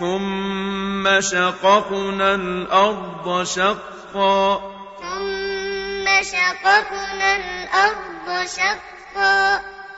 ثُمَّ شَقَقْنَا الْأَرْضَ شَقًّا. ثُمَّ شَقَقْنَا الْأَرْضَ شَقًّا.